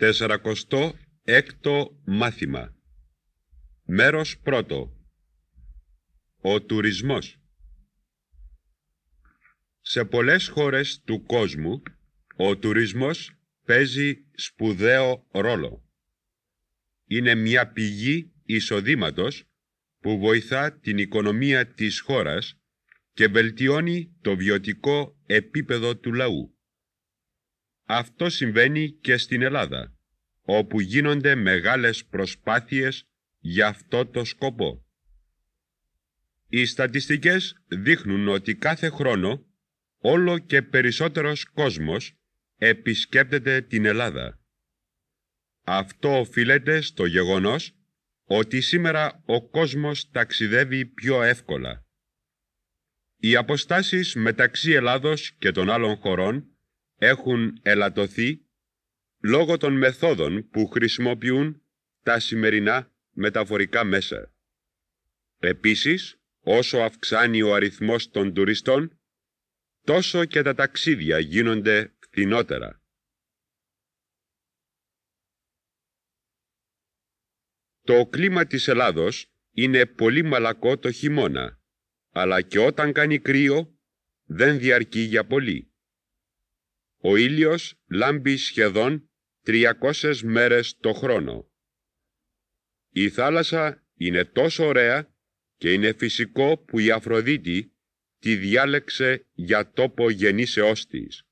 Τεσσαρακοστό έκτο μάθημα Μέρος πρώτο Ο τουρισμός Σε πολλές χώρες του κόσμου ο τουρισμός παίζει σπουδαίο ρόλο. Είναι μια πηγή εισοδήματος που βοηθά την οικονομία της χώρας και βελτιώνει το βιωτικό επίπεδο του λαού. Αυτό συμβαίνει και στην Ελλάδα, όπου γίνονται μεγάλες προσπάθειες για αυτό το σκοπό. Οι στατιστικές δείχνουν ότι κάθε χρόνο όλο και περισσότερος κόσμος επισκέπτεται την Ελλάδα. Αυτό οφείλεται στο γεγονός ότι σήμερα ο κόσμος ταξιδεύει πιο εύκολα. Οι αποστάσεις μεταξύ Ελλάδος και των άλλων χωρών έχουν ελαττωθεί λόγω των μεθόδων που χρησιμοποιούν τα σημερινά μεταφορικά μέσα. Επίσης, όσο αυξάνει ο αριθμός των τουριστών, τόσο και τα ταξίδια γίνονται φθηνότερα. Το κλίμα της Ελλάδος είναι πολύ μαλακό το χειμώνα, αλλά και όταν κάνει κρύο δεν διαρκεί για πολύ. Ο ήλιος λάμπει σχεδόν 300 μέρες το χρόνο. Η θάλασσα είναι τόσο ωραία και είναι φυσικό που η Αφροδίτη τη διάλεξε για τόπο γεννήσεώς της.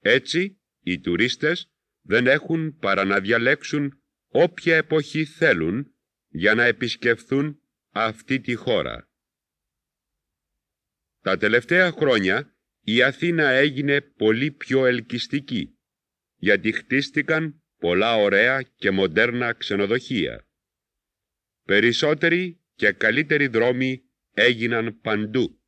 Έτσι, οι τουρίστες δεν έχουν παρά να διαλέξουν όποια εποχή θέλουν για να επισκεφθούν αυτή τη χώρα. Τα τελευταία χρόνια η Αθήνα έγινε πολύ πιο ελκυστική, γιατί χτίστηκαν πολλά ωραία και μοντέρνα ξενοδοχεία. Περισσότεροι και καλύτεροι δρόμοι έγιναν παντού.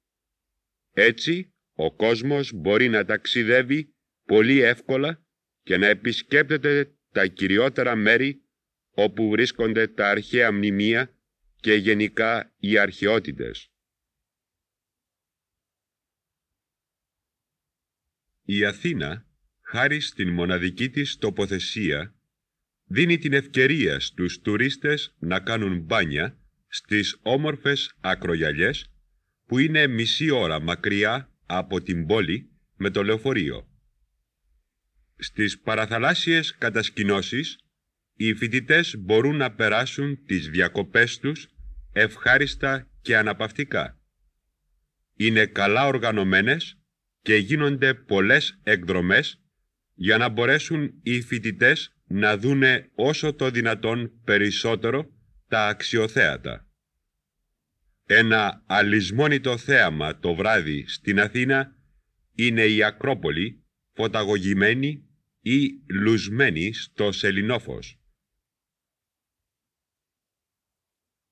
Έτσι, ο κόσμος μπορεί να ταξιδεύει πολύ εύκολα και να επισκέπτεται τα κυριότερα μέρη όπου βρίσκονται τα αρχαία μνημεία και γενικά οι αρχαιότητες. Η Αθήνα, χάρη στην μοναδική της τοποθεσία, δίνει την ευκαιρία στους τουρίστες να κάνουν μπάνια στις όμορφες ακρογιαλιές που είναι μισή ώρα μακριά από την πόλη με το λεωφορείο. Στις παραθαλάσσιες κατασκηνώσεις οι φοιτητές μπορούν να περάσουν τις διακοπές τους ευχάριστα και αναπαυτικά. Είναι καλά οργανωμένες και γίνονται πολλές εκδρομές για να μπορέσουν οι φοιτητές να δούνε όσο το δυνατόν περισσότερο τα αξιοθέατα. Ένα αλυσμόνητο θέαμα το βράδυ στην Αθήνα είναι η Ακρόπολη φωταγωγημένη ή λουσμένη στο σελινόφος.